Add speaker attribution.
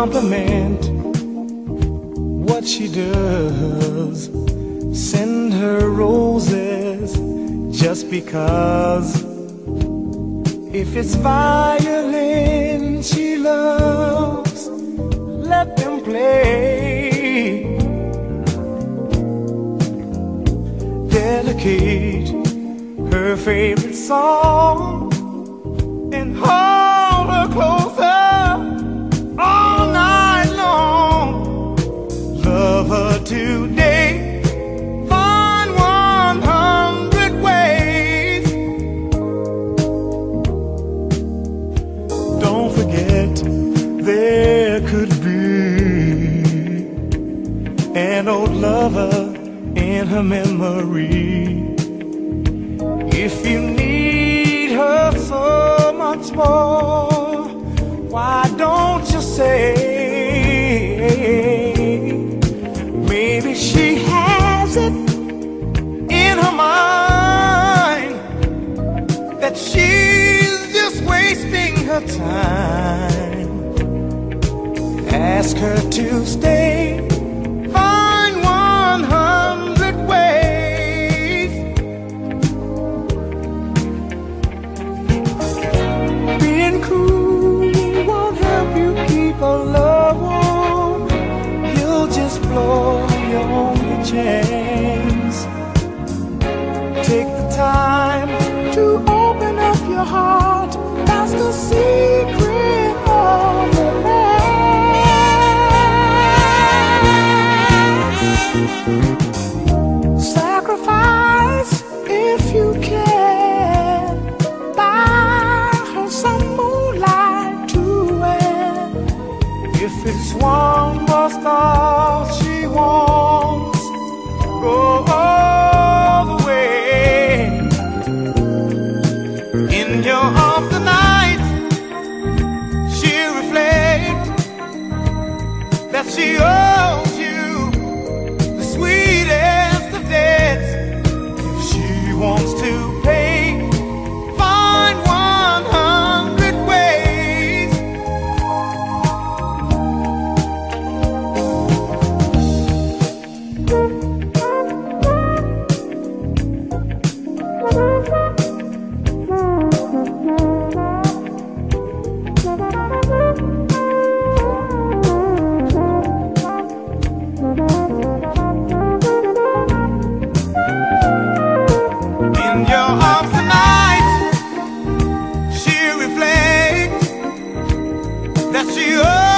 Speaker 1: compliment what she does. Send her roses just because. If it's violin she loves, let them play. Dedicate her favorite song and Forget there could be an old lover in her memory. If you need her so much more, why don't you say? Time. Ask her to stay Sacrifice if you can. Buy her some moonlight to wear. If it's one she wants, go all the way. In she reflects that she. That's the